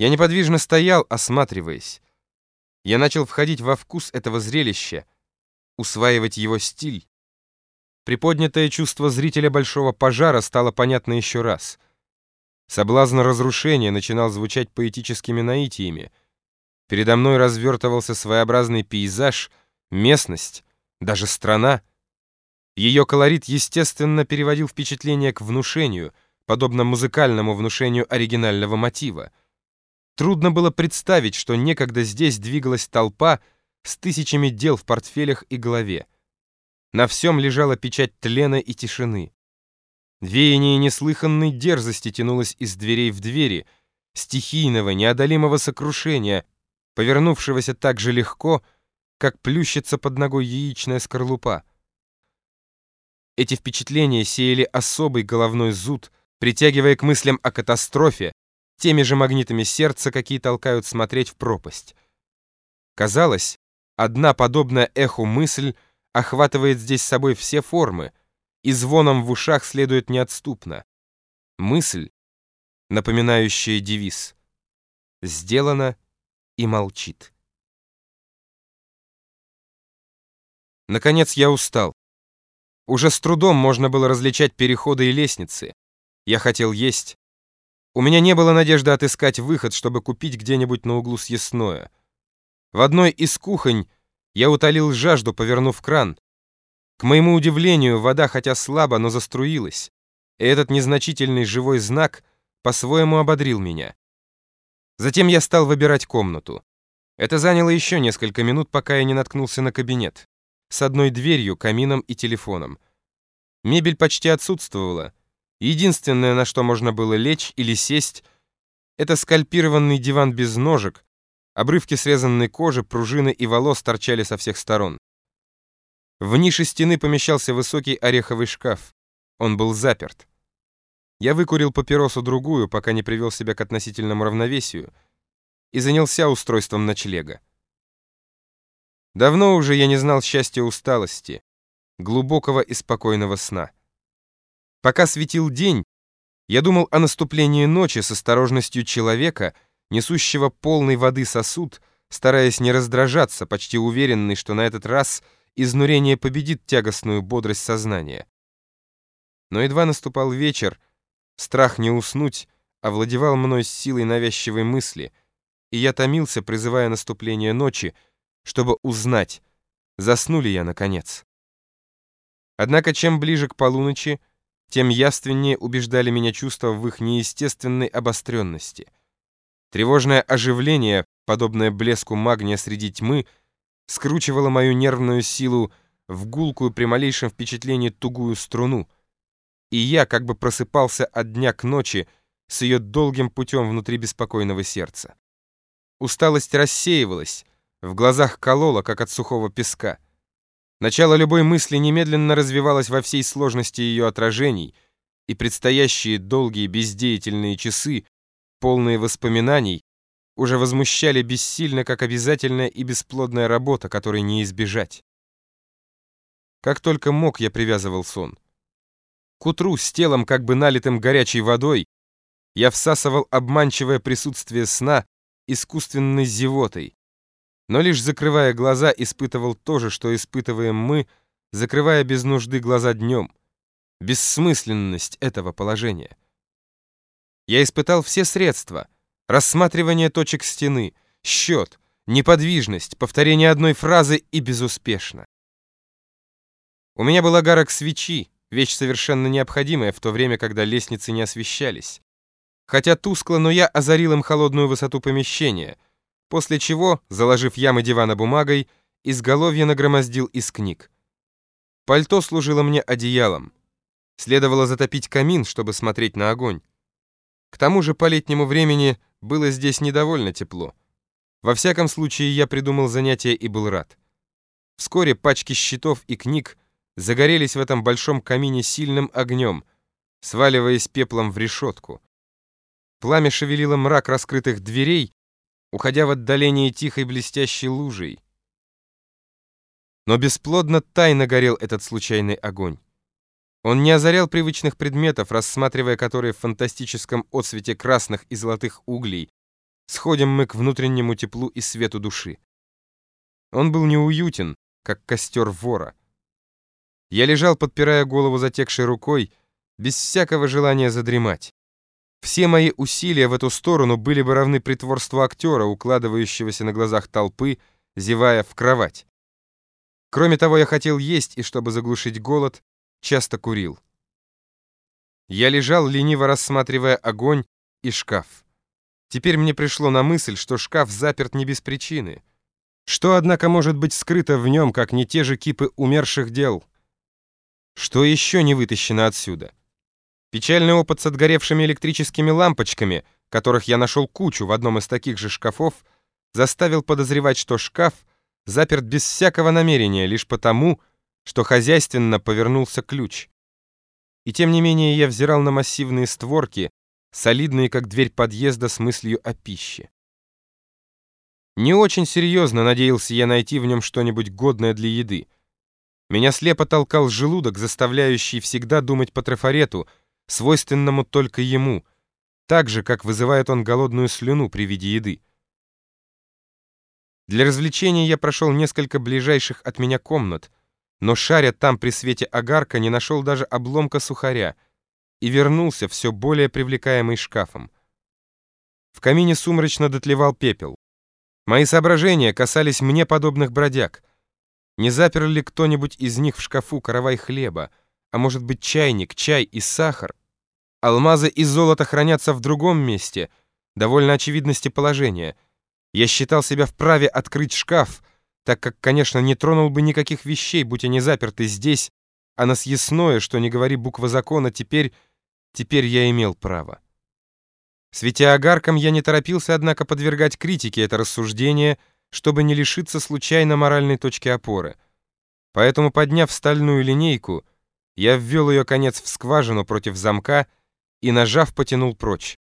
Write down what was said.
Я неподвижно стоял, осматриваясь. Я начал входить во вкус этого зрелища, усваивать его стиль. Приподнятое чувство зрителя большого пожара стало понятно еще раз. Соблазн разрушения начинал звучать поэтическими наитиями. Передо мной развертывался своеобразный пейзаж, местность, даже страна. Ее колорит, естественно, переводил впечатление к внушению, подобно музыкальному внушению оригинального мотива. Трудно было представить, что некогда здесь двигалась толпа с тысячами дел в портфелях и голове. На всем лежала печать тлена и тишины. Веяние неслыханной дерзости тянулось из дверей в двери, стихийного, неодолимого сокрушения, повернувшегося так же легко, как плющится под ногой яичная скорлупа. Эти впечатления сеяли особый головной зуд, притягивая к мыслям о катастрофе, теми же магнитами сердца, какие толкают смотреть в пропасть. Казалось, одна подобная эху мысль охватывает здесь собой все формы, и звоном в ушах следует неотступно. Мысль, напоминающая девиз «Сделано и молчит». Наконец я устал. Уже с трудом можно было различать переходы и лестницы. Я хотел есть. У меня не было надежды отыскать выход, чтобы купить где-нибудь на углу съестное. В одной из кухонь я утолил жажду, повернув кран. К моему удивлению, вода хотя слабо, но заструилась, и этот незначительный живой знак по-своему ободрил меня. Затем я стал выбирать комнату. Это заняло еще несколько минут, пока я не наткнулся на кабинет с одной дверью, камином и телефоном. Мебель почти отсутствовала. Единственное, на что можно было лечь или сесть, это скальпированный диван без ножек, обрывки срезанной кожи, пружины и волос торчали со всех сторон. В нише стены помещался высокий ореховый шкаф. Он был заперт. Я выкурил папиросу другую, пока не привел себя к относительному равновесию, и занялся устройством ночлега. Давно уже я не знал счастья усталости, глубокого и спокойного сна. Пока светил день, я думал о наступлении ночи с осторожностью человека, несущего полной воды сосуд, стараясь не раздражаться, почти уверенный, что на этот раз изнурение победит тягостную бодрость сознания. Но едва наступал вечер, страх не уснуть овладевал мной силой навязчивой мысли, и я томился, призывая наступление ночи, чтобы узнать, засну ли я наконец. Однако чем ближе к полуночи, тем явственнее убеждали меня чувства в их неестественной обостренности. Тревожное оживление, подобное блеску магния среди тьмы, скручивало мою нервную силу в гулкую при малейшем впечатлении тугую струну, и я как бы просыпался от дня к ночи с ее долгим путем внутри беспокойного сердца. Усталость рассеивалась, в глазах кололо, как от сухого песка. Начало любой мысли немедленно развивалось во всей сложности ее отражений, и предстоящие долгие бездеятельные часы, полные воспоминаний, уже возмущали бессильно, как обязательная и бесплодная работа, которой не избежать. Как только мог, я привязывал сон. К утру с телом, как бы налитым горячей водой, я всасывал обманчивое присутствие сна искусственной зевотой, но лишь закрывая глаза, испытывал то же, что испытываем мы, закрывая без нужды глаза днем. Бессмысленность этого положения. Я испытал все средства. Рассматривание точек стены, счет, неподвижность, повторение одной фразы и безуспешно. У меня был огарок свечи, вещь совершенно необходимая в то время, когда лестницы не освещались. Хотя тускло, но я озарил им холодную высоту помещения — после чего, заложив ямы дивана бумагой, изголовье нагромоздил из книг. Пальто служило мне одеялом. Следовало затопить камин, чтобы смотреть на огонь. К тому же по летнему времени было здесь недовольно тепло. Во всяком случае, я придумал занятие и был рад. Вскоре пачки счетов и книг загорелись в этом большом камине сильным огнем, сваливаясь пеплом в решетку. Пламя шевелило мрак раскрытых дверей, уходя в отдаление тихой блестящей лужей. Но бесплодно тайно горел этот случайный огонь. Он не озарял привычных предметов, рассматривая которые в фантастическом отсвете красных и золотых углей, сходим мы к внутреннему теплу и свету души. Он был неуютен, как костер вора. Я лежал, подпирая голову затекшей рукой, без всякого желания задремать. Все мои усилия в эту сторону были бы равны притворству актера, укладывающегося на глазах толпы, зевая в кровать. Кроме того, я хотел есть, и чтобы заглушить голод, часто курил. Я лежал, лениво рассматривая огонь и шкаф. Теперь мне пришло на мысль, что шкаф заперт не без причины. Что, однако, может быть скрыто в нем, как не те же кипы умерших дел? Что еще не вытащено отсюда? Печальный опыт с отгоревшими электрическими лампочками, которых я нашел кучу в одном из таких же шкафов, заставил подозревать, что шкаф заперт без всякого намерения, лишь потому, что хозяйственно повернулся ключ. И тем не менее я взирал на массивные створки, солидные, как дверь подъезда, с мыслью о пище. Не очень серьезно надеялся я найти в нем что-нибудь годное для еды. Меня слепо толкал желудок, заставляющий всегда думать по трафарету — свойственному только ему, так же, как вызывает он голодную слюну при виде еды. Для развлечения я прошел несколько ближайших от меня комнат, но шаря там при свете огарка не нашел даже обломка сухаря и вернулся все более привлекаемый шкафом. В камине сумрачно дотлевал пепел. Мои соображения касались мне подобных бродяг. Не запер ли кто-нибудь из них в шкафу каравай хлеба, а может быть чайник, чай и сахар? Алмазы и золото хранятся в другом месте, довольно очевидности положения. Я считал себя вправе открыть шкаф, так как, конечно, не тронул бы никаких вещей, будь они заперты здесь, а на съестное, что не говори буква закона, теперь, теперь я имел право. Светя огарком, я не торопился, однако, подвергать критике это рассуждение, чтобы не лишиться случайно моральной точки опоры. Поэтому, подняв стальную линейку, я ввел ее конец в скважину против замка и, нажав, потянул прочь.